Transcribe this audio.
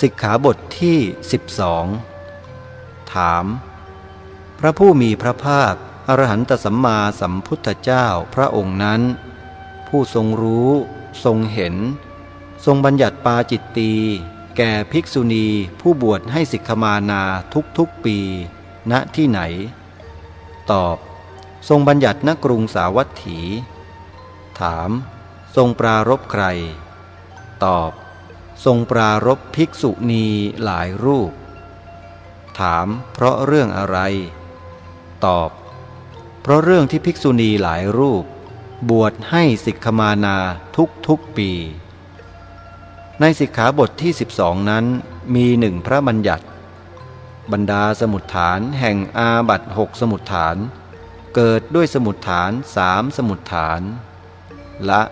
สิกขาบทที่ 12 ถาม พระผู้มีพระภาค อรหันตสัมมาสัมพุทธเจ้าพระองค์นั้น ผู้ทรงรู้ ทรงเห็น ทรงบัญญัติปาจิตตีแก่ภิกษุณีผู้บวชให้สิกขมานาทุกๆปี ณที่ไหน ตอบ ทรงบัญญัติณกรุงสาวัตถี ถาม ทรงปรารบใคร ตอบ ทรงปรารบภิกษุณีหลายรูป ถามเพราะเรื่องอะไร ตอบ เพราะเรื่องที่ภิกษุณีหลายรูป บวชให้สิกขมานาทุกทุกปี ในสิกขาบทที่ 12 นั้นมีหนึ่งพระบัญญัติ บรรดาสมุดฐานแห่งอาบัตหกสมุดฐาน เกิดด้วยสมุดฐานสามสมุดฐาน ละ